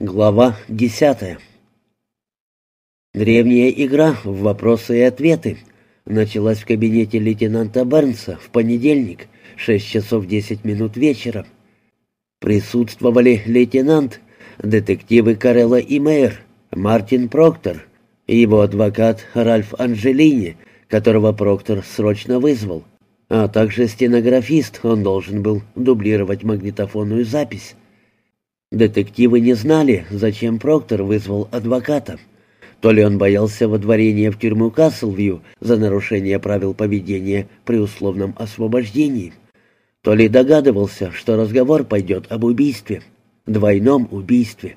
Глава десятая Древняя игра в вопросы и ответы началась в кабинете лейтенанта Бернса в понедельник, 6 часов 10 минут вечера. Присутствовали лейтенант, детективы Карелла и Мэйр, Мартин Проктор и его адвокат Ральф Анджелини, которого Проктор срочно вызвал, а также стенографист, он должен был дублировать магнитофонную запись. Детективы не знали, зачем Проктор вызвал адвоката. То ли он боялся водворения в тюрьму Каслвью за нарушение правил поведения при условном освобождении, то ли догадывался, что разговор пойдет об убийстве, двойном убийстве.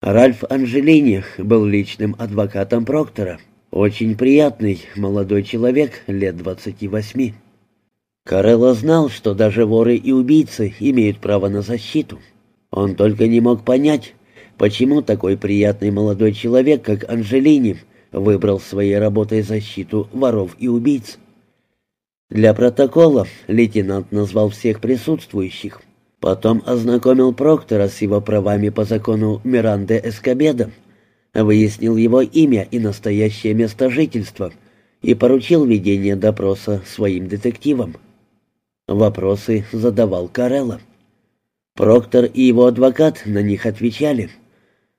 Ральф Анжелини был личным адвокатом Проктора, очень приятный молодой человек лет двадцати восьми. Карелло знал, что даже воры и убийцы имеют право на защиту. Он только не мог понять, почему такой приятный молодой человек, как Анжелини, выбрал своей работой защиту воров и убийц. Для протокола лейтенант назвал всех присутствующих. Потом ознакомил Проктора с его правами по закону Миранде Эскобеда, выяснил его имя и настоящее место жительства и поручил ведение допроса своим детективам. Вопросы задавал Карелла. Проктор и его адвокат на них отвечали.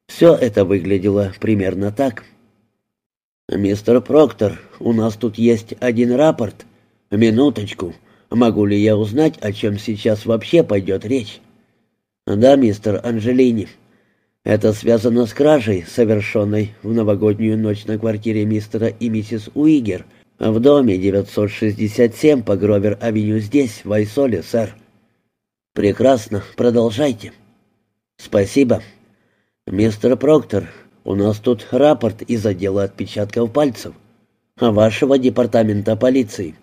Все это выглядело примерно так. «Мистер Проктор, у нас тут есть один рапорт. Минуточку. Могу ли я узнать, о чем сейчас вообще пойдет речь?» «Да, мистер Анжелини. Это связано с кражей, совершенной в новогоднюю ночь на квартире мистера и миссис Уигер в доме 967 по Гровер-авеню здесь, в Айсоле, сэр». «Прекрасно, продолжайте». «Спасибо. Мистер Проктор, у нас тут рапорт из отдела отпечатков пальцев. Вашего департамента полиции».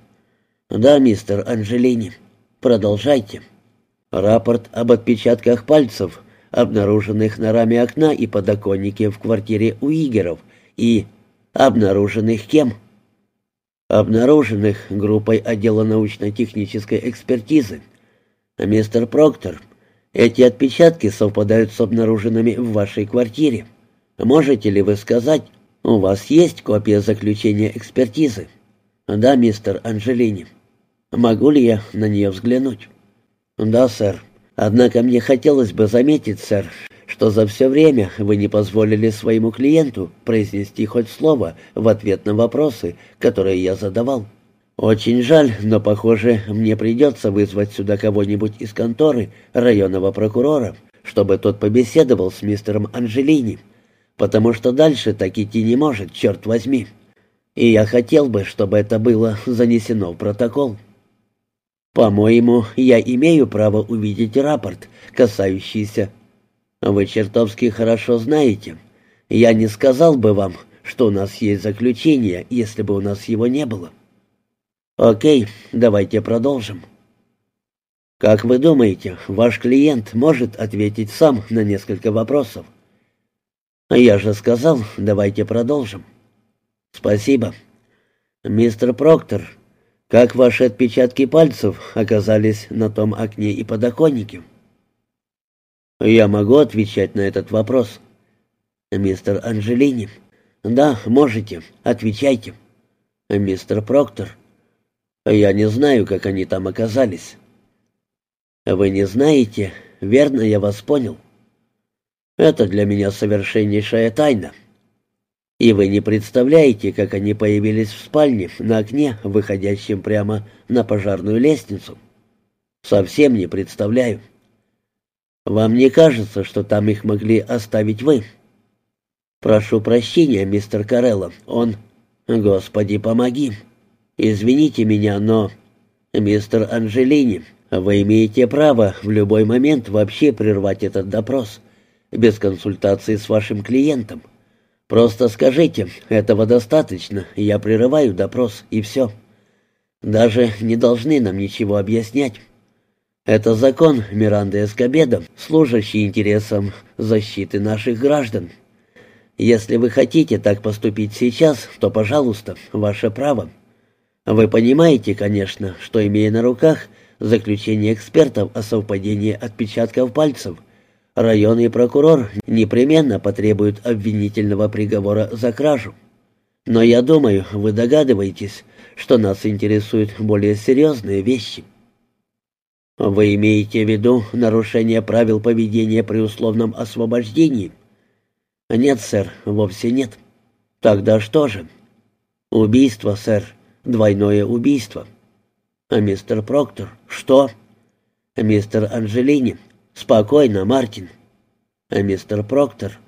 «Да, мистер Анжелини. Продолжайте». «Рапорт об отпечатках пальцев, обнаруженных на раме окна и подоконнике в квартире Уигеров и обнаруженных кем?» «Обнаруженных группой отдела научно-технической экспертизы». «Мистер Проктор, эти отпечатки совпадают с обнаруженными в вашей квартире. Можете ли вы сказать, у вас есть копия заключения экспертизы?» «Да, мистер Анжелини. Могу ли я на нее взглянуть?» «Да, сэр. Однако мне хотелось бы заметить, сэр, что за все время вы не позволили своему клиенту произнести хоть слово в ответ на вопросы, которые я задавал». «Очень жаль, но, похоже, мне придется вызвать сюда кого-нибудь из конторы районного прокурора, чтобы тот побеседовал с мистером Анжелини, потому что дальше так идти не может, черт возьми. И я хотел бы, чтобы это было занесено в протокол». «По-моему, я имею право увидеть рапорт, касающийся...» «Вы чертовски хорошо знаете. Я не сказал бы вам, что у нас есть заключение, если бы у нас его не было». «Окей, давайте продолжим». «Как вы думаете, ваш клиент может ответить сам на несколько вопросов?» «Я же сказал, давайте продолжим». «Спасибо. Мистер Проктор, как ваши отпечатки пальцев оказались на том окне и подоконнике?» «Я могу отвечать на этот вопрос?» «Мистер Анжелини?» «Да, можете. Отвечайте». «Мистер Проктор?» Я не знаю, как они там оказались. Вы не знаете, верно я вас понял? Это для меня совершеннейшая тайна. И вы не представляете, как они появились в спальне на окне, выходящем прямо на пожарную лестницу. Совсем не представляю. Вам не кажется, что там их могли оставить вы? Прошу прощения, мистер Карелло, он... Господи, помоги. «Извините меня, но...» «Мистер Анжелини, вы имеете право в любой момент вообще прервать этот допрос, без консультации с вашим клиентом. Просто скажите, этого достаточно, я прерываю допрос, и все. Даже не должны нам ничего объяснять. Это закон Миранды Эскобеда, служащий интересам защиты наших граждан. Если вы хотите так поступить сейчас, то, пожалуйста, ваше право». Вы понимаете, конечно, что, имея на руках заключение экспертов о совпадении отпечатков пальцев, Районный прокурор непременно потребует обвинительного приговора за кражу. Но я думаю, вы догадываетесь, что нас интересуют более серьезные вещи. Вы имеете в виду нарушение правил поведения при условном освобождении? Нет, сэр, вовсе нет. Тогда что же? Убийство, сэр, двойное убийство. А мистер Проктор, что? Мистер Анджелини, спокойно, Мартин. А мистер Проктор?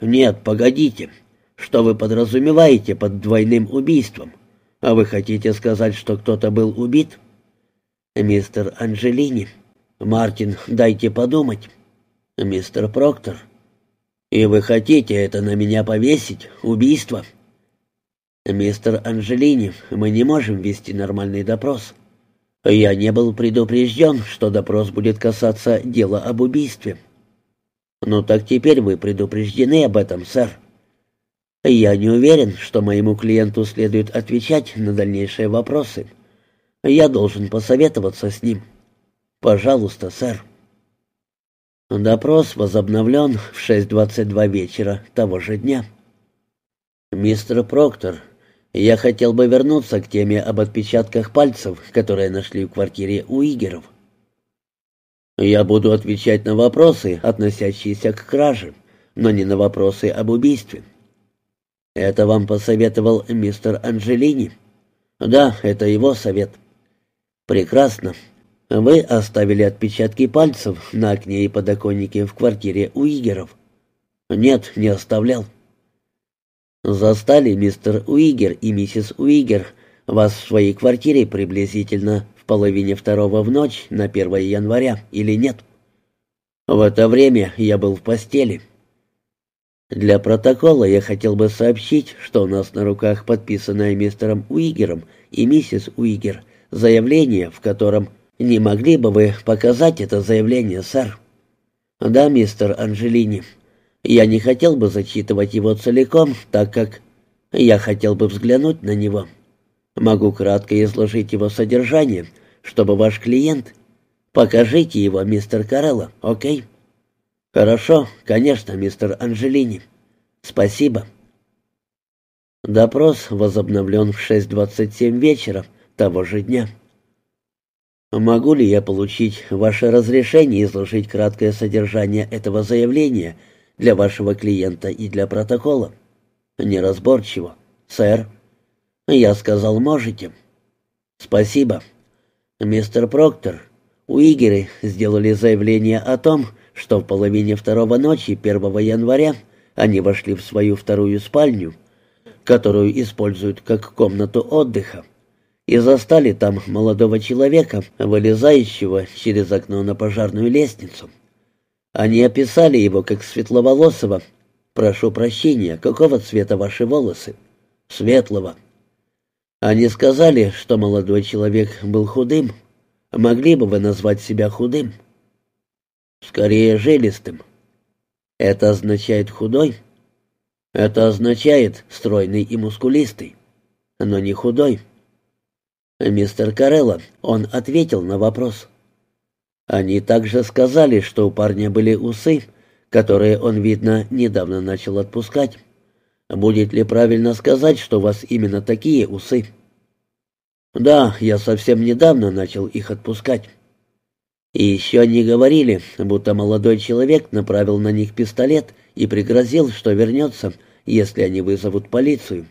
Нет, погодите. Что вы подразумеваете под двойным убийством? А вы хотите сказать, что кто-то был убит? Мистер Анджелини. Мартин, дайте подумать. Мистер Проктор. И вы хотите это на меня повесить? Убийство? Мистер Анджелини, мы не можем вести нормальный допрос. Я не был предупрежден, что допрос будет касаться дела об убийстве. Ну так теперь вы предупреждены об этом, сэр. Я не уверен, что моему клиенту следует отвечать на дальнейшие вопросы. Я должен посоветоваться с ним. Пожалуйста, сэр. Допрос возобновлен в 6.22 вечера того же дня. «Мистер Проктор, я хотел бы вернуться к теме об отпечатках пальцев, которые нашли в квартире у Игеров. Я буду отвечать на вопросы, относящиеся к краже, но не на вопросы об убийстве. Это вам посоветовал мистер Анджелини? Да, это его совет. Прекрасно. Вы оставили отпечатки пальцев на окне и подоконнике в квартире у Игеров? Нет, не оставлял. Застали мистер Уигер и миссис Уигер вас в своей квартире приблизительно в половине второго в ночь на 1 января или нет? В это время я был в постели. Для протокола я хотел бы сообщить, что у нас на руках подписанное мистером Уигером и миссис Уигер заявление, в котором «Не могли бы вы показать это заявление, сэр?» «Да, мистер Анжелини. Я не хотел бы зачитывать его целиком, так как я хотел бы взглянуть на него. Могу кратко изложить его содержание, чтобы ваш клиент... Покажите его, мистер Карелло, окей?» «Хорошо, конечно, мистер Анжелини. Спасибо». Допрос возобновлен в 6.27 вечера того же дня. «Могу ли я получить ваше разрешение изложить краткое содержание этого заявления для вашего клиента и для протокола?» «Неразборчиво. Сэр». «Я сказал, можете». «Спасибо. Мистер Проктор, Уигеры сделали заявление о том, что в половине второго ночи 1 января они вошли в свою вторую спальню, которую используют как комнату отдыха, и застали там молодого человека, вылезающего через окно на пожарную лестницу. Они описали его как светловолосого. Прошу прощения, какого цвета ваши волосы? Светлого. Они сказали, что молодой человек был худым. Могли бы вы назвать себя худым? Скорее, жилистым. Это означает худой? Это означает стройный и мускулистый, но не худой. Мистер Карелло, он ответил на вопрос. Они также сказали, что у парня были усы, которые он, видно, недавно начал отпускать. Будет ли правильно сказать, что у вас именно такие усы? Да, я совсем недавно начал их отпускать. И еще они говорили, будто молодой человек направил на них пистолет и пригрозил, что вернется, если они вызовут полицию.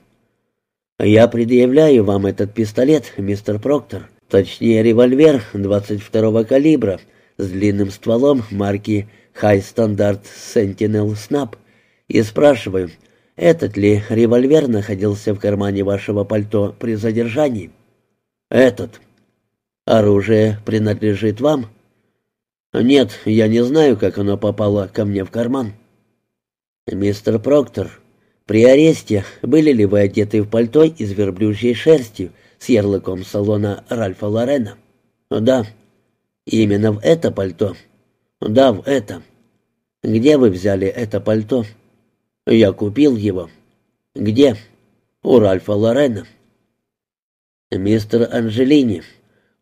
«Я предъявляю вам этот пистолет, мистер Проктор, точнее револьвер 22-го калибра с длинным стволом марки High Standard Sentinel Snap и спрашиваю, этот ли револьвер находился в кармане вашего пальто при задержании?» «Этот. Оружие принадлежит вам?» «Нет, я не знаю, как оно попало ко мне в карман». «Мистер Проктор, при аресте были ли вы одеты в пальто из верблюжьей шерсти с ярлыком салона Ральфа Лорена?» «Да». «Именно в это пальто?» «Да, в это». «Где вы взяли это пальто?» «Я купил его». «Где?» «У Ральфа Лорена». «Мистер Анжелини,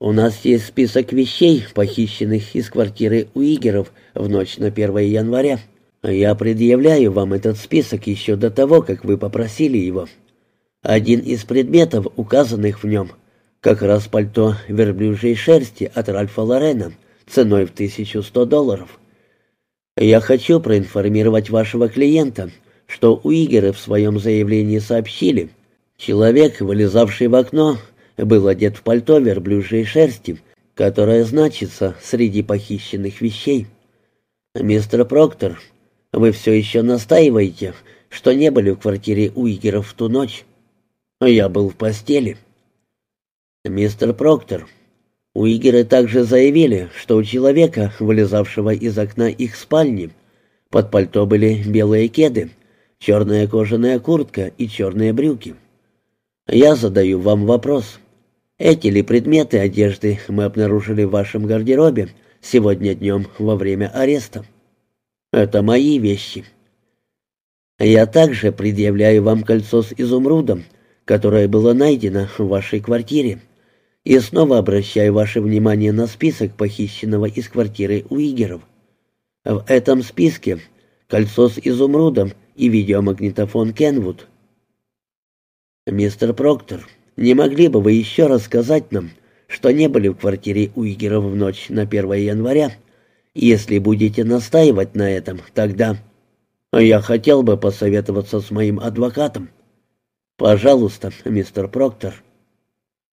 У нас есть список вещей, похищенных из квартиры Уигеров в ночь на 1 января. Я предъявляю вам этот список еще до того, как вы попросили его. Один из предметов, указанных в нем, как раз пальто верблюжьей шерсти от Ральфа Лорена ценой в 1100 долларов. Я хочу проинформировать вашего клиента, что Уигеры в своем заявлении сообщили, человек, вылезавший в окно, был одет в пальто верблюжьей шерсти, которое значится среди похищенных вещей. Мистер Проктор, вы все еще настаиваете, что не были в квартире Уигеров в ту ночь? Я был в постели. Мистер Проктор, Уигеры также заявили, что у человека, вылезавшего из окна их спальни, под пальто были белые кеды, черная кожаная куртка и черные брюки. Я задаю вам вопрос. Эти ли предметы одежды мы обнаружили в вашем гардеробе сегодня днем во время ареста? Это мои вещи. Я также предъявляю вам кольцо с изумрудом, которое было найдено в вашей квартире, и снова обращаю ваше внимание на список похищенного из квартиры Уигеров. В этом списке кольцо с изумрудом и видеомагнитофон Кенвуд. Мистер Проктор, не могли бы вы еще рассказать нам, что не были в квартире Уигеров в ночь на 1 января? Если будете настаивать на этом, тогда... Я хотел бы посоветоваться с моим адвокатом. Пожалуйста, мистер Проктор.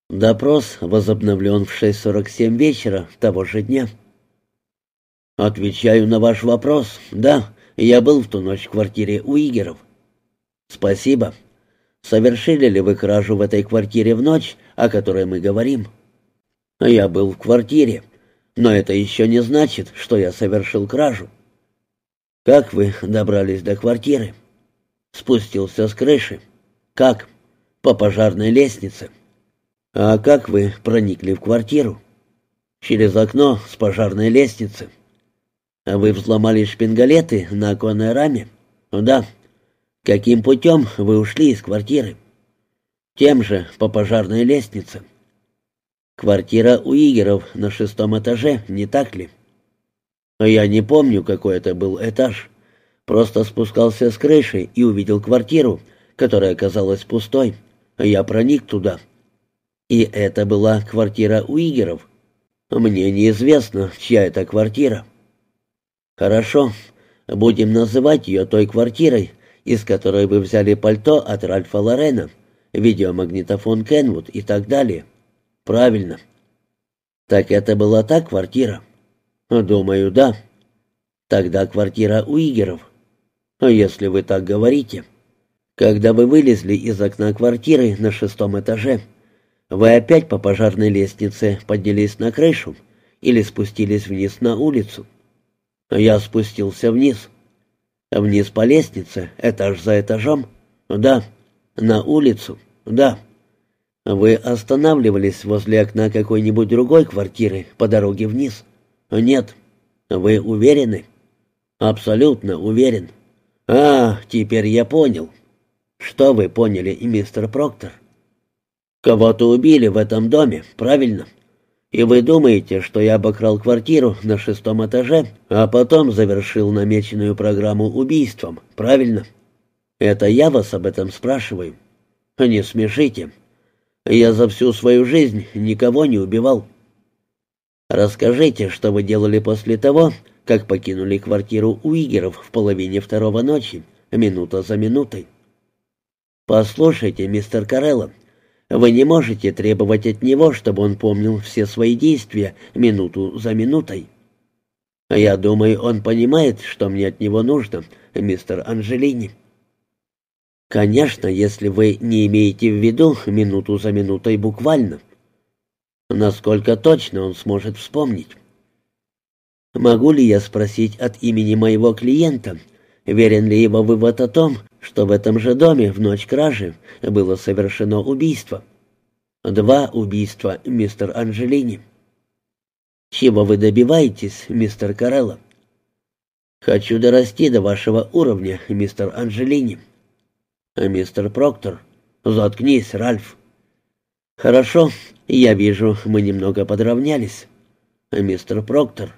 Допрос возобновлен в 6.47 вечера того же дня. Отвечаю на ваш вопрос. Да, я был в ту ночь в квартире Уигеров. Спасибо. Совершили ли вы кражу в этой квартире в ночь, о которой мы говорим? Я был в квартире, но это еще не значит, что я совершил кражу. Как вы добрались до квартиры? Спустился с крыши. Как? По пожарной лестнице. А как вы проникли в квартиру? Через окно с пожарной лестницы. А вы взломали шпингалеты на оконной раме? Да. Каким путем вы ушли из квартиры? Тем же, по пожарной лестнице. Квартира у Игеров на шестом этаже, не так ли? Я не помню, какой это был этаж. Просто спускался с крыши и увидел квартиру, которая оказалась пустой. Я проник туда. И это была квартира у Игеров. Мне неизвестно, чья это квартира. Хорошо, будем называть ее той квартирой, из которой вы взяли пальто от Ральфа Лорена, видеомагнитофон Кенвуд и так далее. Правильно. Так это была та квартира? Думаю, да. Тогда квартира у Игеров. Если вы так говорите. Когда вы вылезли из окна квартиры на шестом этаже, вы опять по пожарной лестнице поднялись на крышу или спустились вниз на улицу? Я спустился вниз. Вниз по лестнице, этаж за этажом? Да. На улицу? Да. Вы останавливались возле окна какой-нибудь другой квартиры по дороге вниз? Нет. Вы уверены? Абсолютно уверен. А, теперь я понял. Что вы поняли, мистер Проктор? Кого-то убили в этом доме, правильно? И вы думаете, что я обокрал квартиру на шестом этаже, а потом завершил намеченную программу убийством, правильно? Это я вас об этом спрашиваю. Не смешите. Я за всю свою жизнь никого не убивал. Расскажите, что вы делали после того, как покинули квартиру Уигеров в половине второго ночи, минута за минутой. Послушайте, мистер Карелло, вы не можете требовать от него, чтобы он помнил все свои действия минуту за минутой. Я думаю, он понимает, что мне от него нужно, мистер Анжелини. Конечно, если вы не имеете в виду минуту за минутой буквально. Насколько точно он сможет вспомнить? Могу ли я спросить от имени моего клиента, верен ли его вывод о том, что в этом же доме в ночь кражи было совершено убийство. Два убийства, мистер Анжелини. Чего вы добиваетесь, мистер Карелло? Хочу дорасти до вашего уровня, мистер Анжелини. А мистер Проктор, заткнись, Ральф. «Хорошо, я вижу, мы немного подравнялись. Мистер Проктор,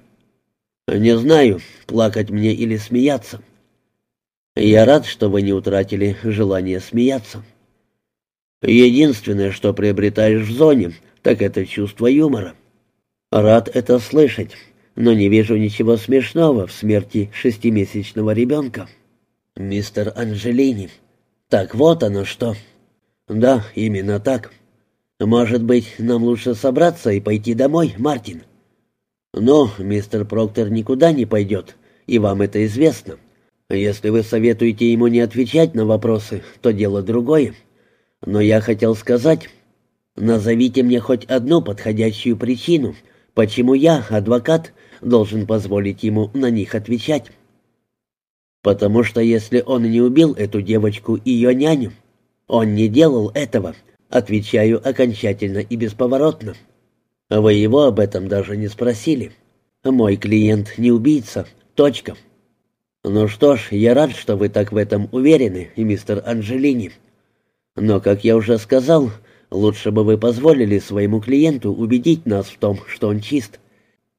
не знаю, плакать мне или смеяться. Я рад, что вы не утратили желание смеяться. Единственное, что приобретаешь в зоне, так это чувство юмора. Рад это слышать, но не вижу ничего смешного в смерти шестимесячного ребенка. Мистер Анжелини. Так вот оно что. Да, именно так. Может быть, нам лучше собраться и пойти домой, Мартин? Но мистер Проктор никуда не пойдет, и вам это известно. Если вы советуете ему не отвечать на вопросы, то дело другое. Но я хотел сказать, назовите мне хоть одну подходящую причину, почему я, адвокат, должен позволить ему на них отвечать. Потому что если он не убил эту девочку и ее няню, он не делал этого, отвечаю окончательно и бесповоротно. Вы его об этом даже не спросили. Мой клиент не убийца. Точка. Ну что ж, я рад, что вы так в этом уверены, мистер Анджелини. Но, как я уже сказал, лучше бы вы позволили своему клиенту убедить нас в том, что он чист.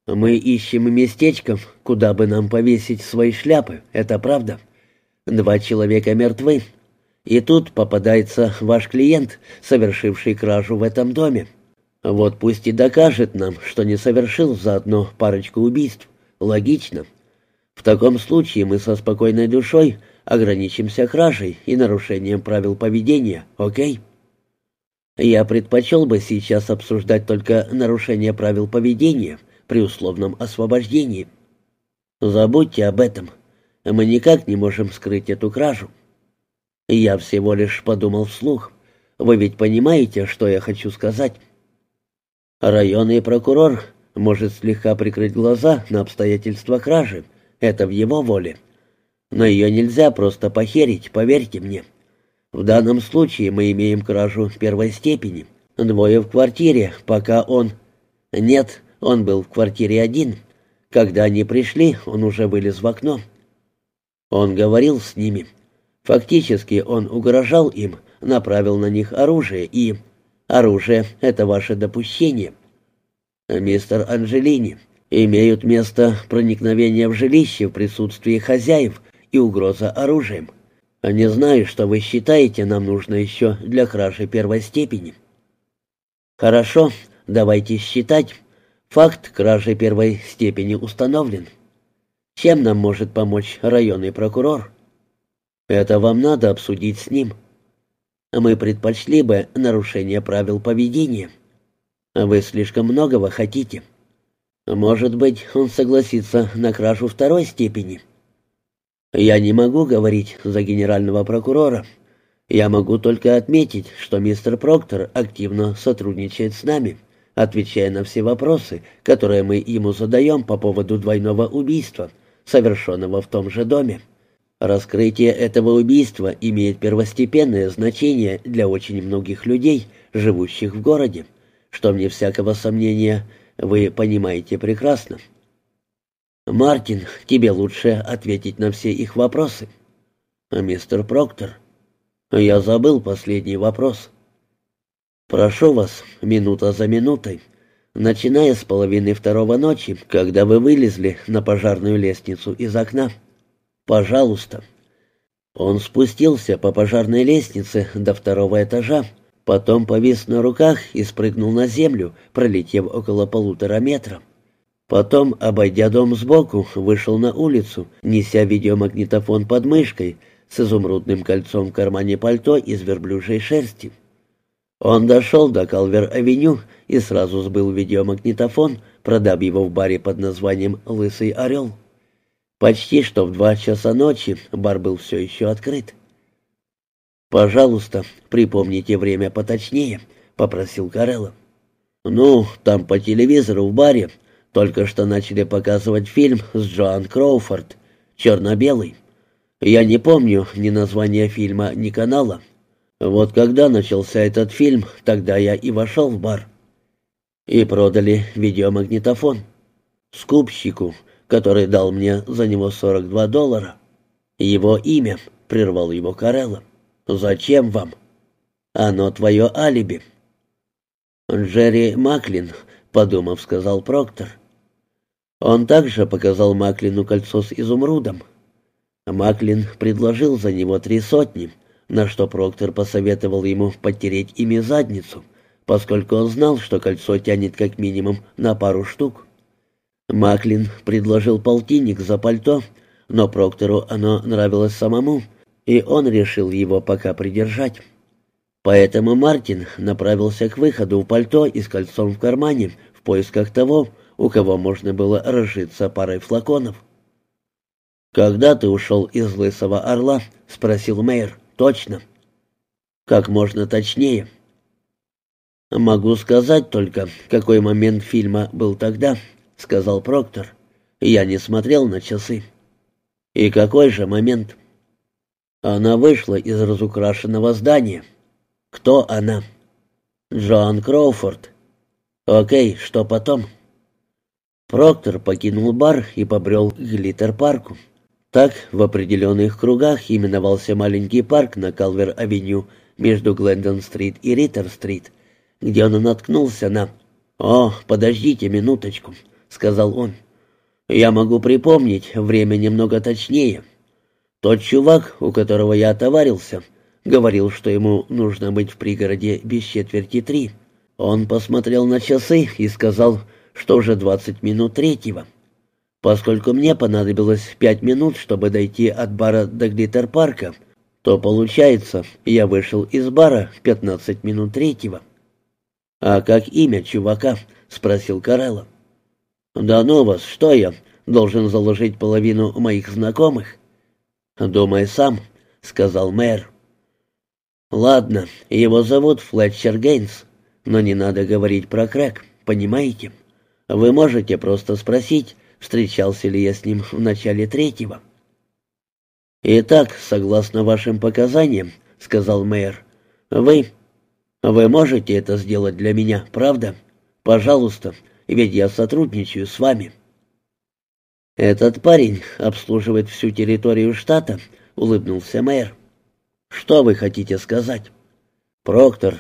Мы ищем местечко, куда бы нам повесить свои шляпы, это правда. Два человека мертвы. И тут попадается ваш клиент, совершивший кражу в этом доме. Вот пусть и докажет нам, что не совершил заодно парочку убийств. Логично. В таком случае мы со спокойной душой ограничимся кражей и нарушением правил поведения, окей? Я предпочел бы сейчас обсуждать только нарушение правил поведения при условном освобождении. Забудьте об этом. Мы никак не можем скрыть эту кражу. Я всего лишь подумал вслух. Вы ведь понимаете, что я хочу сказать? Районный прокурор может слегка прикрыть глаза на обстоятельства кражи. Это в его воле. Но ее нельзя просто похерить, поверьте мне. В данном случае мы имеем кражу первой степени. Двое в квартире, пока он... Нет, он был в квартире один. Когда они пришли, он уже вылез в окно. Он говорил с ними. Фактически он угрожал им, направил на них оружие и... Оружие — это ваше допущение. Мистер Анжелини, имеют место проникновение в жилище в присутствии хозяев и угроза оружием. Не знаю, что вы считаете нам нужно еще для кражи первой степени. Хорошо, давайте считать. Факт кражи первой степени установлен. Чем нам может помочь районный прокурор? Это вам надо обсудить с ним. Мы предпочли бы нарушение правил поведения. Вы слишком многого хотите. Может быть, он согласится на кражу второй степени. Я не могу говорить за генерального прокурора. Я могу только отметить, что мистер Проктор активно сотрудничает с нами, отвечая на все вопросы, которые мы ему задаем по поводу двойного убийства, совершенного в том же доме. Раскрытие этого убийства имеет первостепенное значение для очень многих людей, живущих в городе, что мне всякого сомнения вы понимаете прекрасно. Мартин, тебе лучше ответить на все их вопросы. Мистер Проктор, я забыл последний вопрос. Прошу вас, минута за минутой, начиная с половины второго ночи, когда вы вылезли на пожарную лестницу из окна. Пожалуйста». Он спустился по пожарной лестнице до второго этажа, потом повис на руках и спрыгнул на землю, пролетев около полутора метра. Потом, обойдя дом сбоку, вышел на улицу, неся видеомагнитофон под мышкой с изумрудным кольцом в кармане пальто из верблюжьей шерсти. Он дошел до Калвер-авеню и сразу сбыл видеомагнитофон, продав его в баре под названием «Лысый орел». Почти что в два часа ночи бар был все еще открыт. «Пожалуйста, припомните время поточнее», — попросил Карелло. «Ну, там по телевизору в баре только что начали показывать фильм с Джоан Кроуфорд, черно-белый. Я не помню ни названия фильма, ни канала. Вот когда начался этот фильм, тогда я и вошел в бар. И продали видеомагнитофон. Скупщику, который дал мне за него 42 доллара. Его имя, прервал его Карелла. Зачем вам? Оно твое алиби. «Джерри Маклин», — подумав, сказал Проктор. Он также показал Маклину кольцо с изумрудом. Маклин предложил за него три сотни, на что Проктор посоветовал ему подтереть ими задницу, поскольку он знал, что кольцо тянет как минимум на пару штук. Маклин предложил полтинник за пальто, но Проктору оно нравилось самому, и он решил его пока придержать. Поэтому Мартин направился к выходу в пальто и с кольцом в кармане в поисках того, у кого можно было разжиться парой флаконов. «Когда ты ушел из Лысого Орла?» — спросил мэр. «Точно». «Как можно точнее». «Могу сказать только, какой момент фильма был тогда», — сказал Проктор. «Я не смотрел на часы». «И какой же момент?» «Она вышла из разукрашенного здания». «Кто она?» «Джоан Кроуфорд». «Окей, что потом?» Проктор покинул бар и побрел к Глиттер-парку. Так в определенных кругах именовался маленький парк на Калвер-авеню между Глендон-стрит и Риттер-стрит, где он наткнулся на... «О, подождите минуточку», — сказал он. «Я могу припомнить время немного точнее. Тот чувак, у которого я отоварился, говорил, что ему нужно быть в пригороде без четверти три. Он посмотрел на часы и сказал, что уже двадцать минут третьего. Поскольку мне понадобилось пять минут, чтобы дойти от бара до Глиттер-парка, то, получается, я вышел из бара в пятнадцать минут третьего. «А как имя чувака?» — спросил Карелла. «Да ну вас, что я, должен заложить половину моих знакомых?» «Думай сам», — сказал мэр. «Ладно, его зовут Флетчер Гейнс, но не надо говорить про крэк, понимаете? Вы можете просто спросить, встречался ли я с ним в начале третьего. «Итак, согласно вашим показаниям», — сказал мэр, — «вы... вы можете это сделать для меня, правда? Пожалуйста, ведь я сотрудничаю с вами». «Этот парень обслуживает всю территорию штата», — улыбнулся мэр. «Что вы хотите сказать?» «Проктор,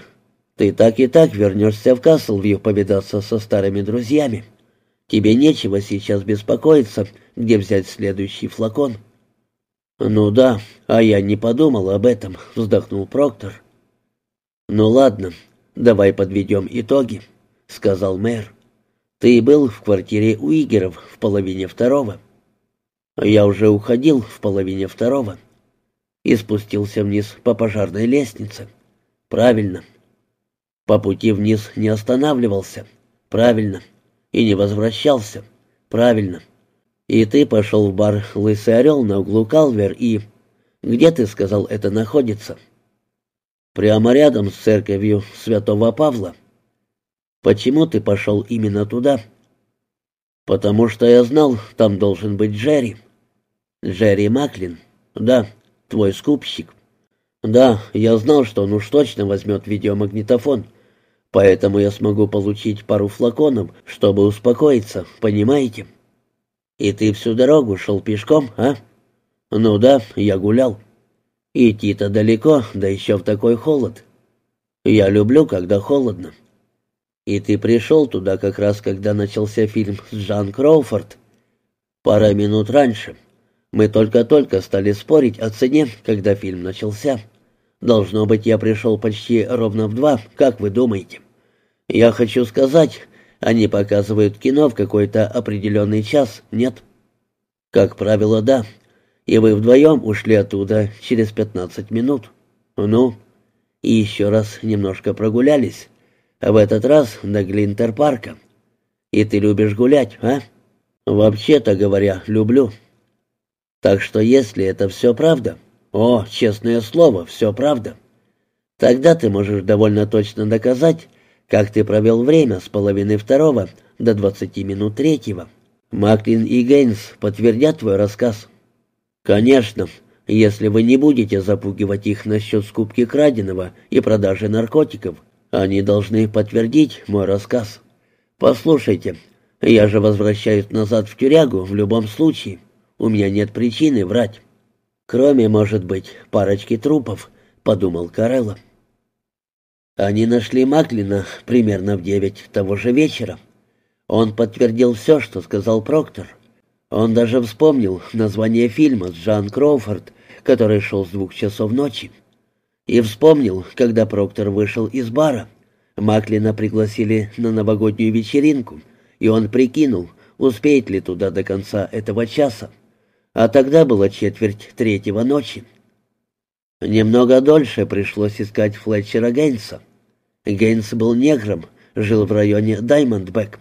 ты так и так вернешься в Каслвью повидаться со старыми друзьями. Тебе нечего сейчас беспокоиться, где взять следующий флакон». «Ну да, а я не подумал об этом», — вздохнул Проктор. «Ну ладно, давай подведем итоги», — сказал мэр. «Ты был в квартире Уигеров в половине второго». «Я уже уходил в половине второго» и спустился вниз по пожарной лестнице. «Правильно». «По пути вниз не останавливался». «Правильно» и не возвращался. Правильно. И ты пошел в бар «Лысый орел» на углу Калвер и... Где, ты сказал, это находится? Прямо рядом с церковью Святого Павла. Почему ты пошел именно туда? Потому что я знал, там должен быть Джерри. Джерри Маклин. Да, твой скупщик. Да, я знал, что он уж точно возьмет видеомагнитофон. Поэтому я смогу получить пару флаконов, чтобы успокоиться, понимаете? И ты всю дорогу шел пешком, а? Ну да, я гулял. Идти-то далеко, да еще в такой холод. Я люблю, когда холодно. И ты пришел туда как раз, когда начался фильм с Джан Кроуфорд. Пара минут раньше. Мы только-только стали спорить о цене, когда фильм начался. Должно быть, я пришел почти ровно в два, как вы думаете? Я хочу сказать, они показывают кино в какой-то определенный час, нет? Как правило, да. И вы вдвоем ушли оттуда через пятнадцать минут. Ну, и еще раз немножко прогулялись. В этот раз до Глинтер-парка. И ты любишь гулять, а? Вообще-то говоря, люблю. Так что если это все правда, о, честное слово, все правда, тогда ты можешь довольно точно доказать, как ты провел время с половины второго до двадцати минут третьего. Маклин и Гейнс подтвердят твой рассказ. Конечно, если вы не будете запугивать их насчет скупки краденого и продажи наркотиков, они должны подтвердить мой рассказ. Послушайте, я же возвращаюсь назад в тюрягу в любом случае. У меня нет причины врать. Кроме, может быть, парочки трупов, подумал Карелло. Они нашли Маклина примерно в девять того же вечера. Он подтвердил все, что сказал Проктор. Он даже вспомнил название фильма с Жан Кроуфорд, который шел с двух часов ночи. И вспомнил, когда Проктор вышел из бара. Маклина пригласили на новогоднюю вечеринку, и он прикинул, успеет ли туда до конца этого часа. А тогда было четверть третьего ночи. Немного дольше пришлось искать Флетчера Гейнса. Гейнс был негром, жил в районе Даймондбек.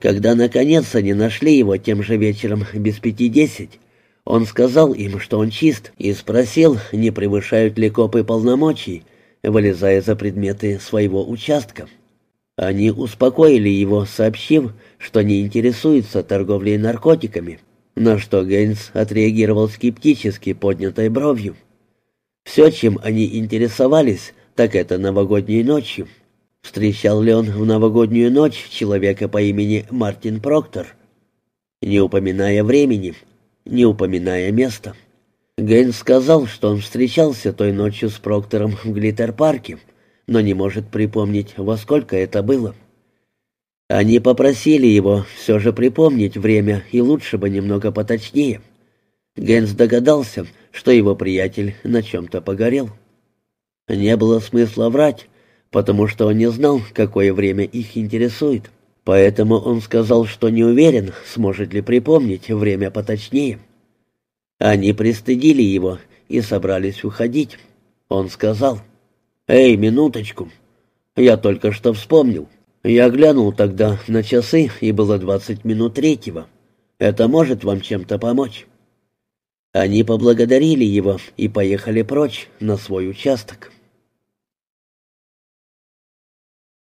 Когда, наконец, они нашли его тем же вечером без пяти десять, он сказал им, что он чист, и спросил, не превышают ли копы полномочий, вылезая за предметы своего участка. Они успокоили его, сообщив, что не интересуются торговлей наркотиками, на что Гейнс отреагировал скептически поднятой бровью. Все, чем они интересовались, так это новогодней ночью. Встречал ли он в новогоднюю ночь человека по имени Мартин Проктор? Не упоминая времени, не упоминая места. Гейнс сказал, что он встречался той ночью с Проктором в Глиттер-парке, но не может припомнить, во сколько это было. Они попросили его все же припомнить время и лучше бы немного поточнее. Гейнс догадался, что его приятель на чем-то погорел. Не было смысла врать, потому что он не знал, какое время их интересует. Поэтому он сказал, что не уверен, сможет ли припомнить время поточнее. Они пристыдили его и собрались уходить. Он сказал, «Эй, минуточку, я только что вспомнил. Я глянул тогда на часы, и было двадцать минут третьего. Это может вам чем-то помочь?» Они поблагодарили его и поехали прочь на свой участок.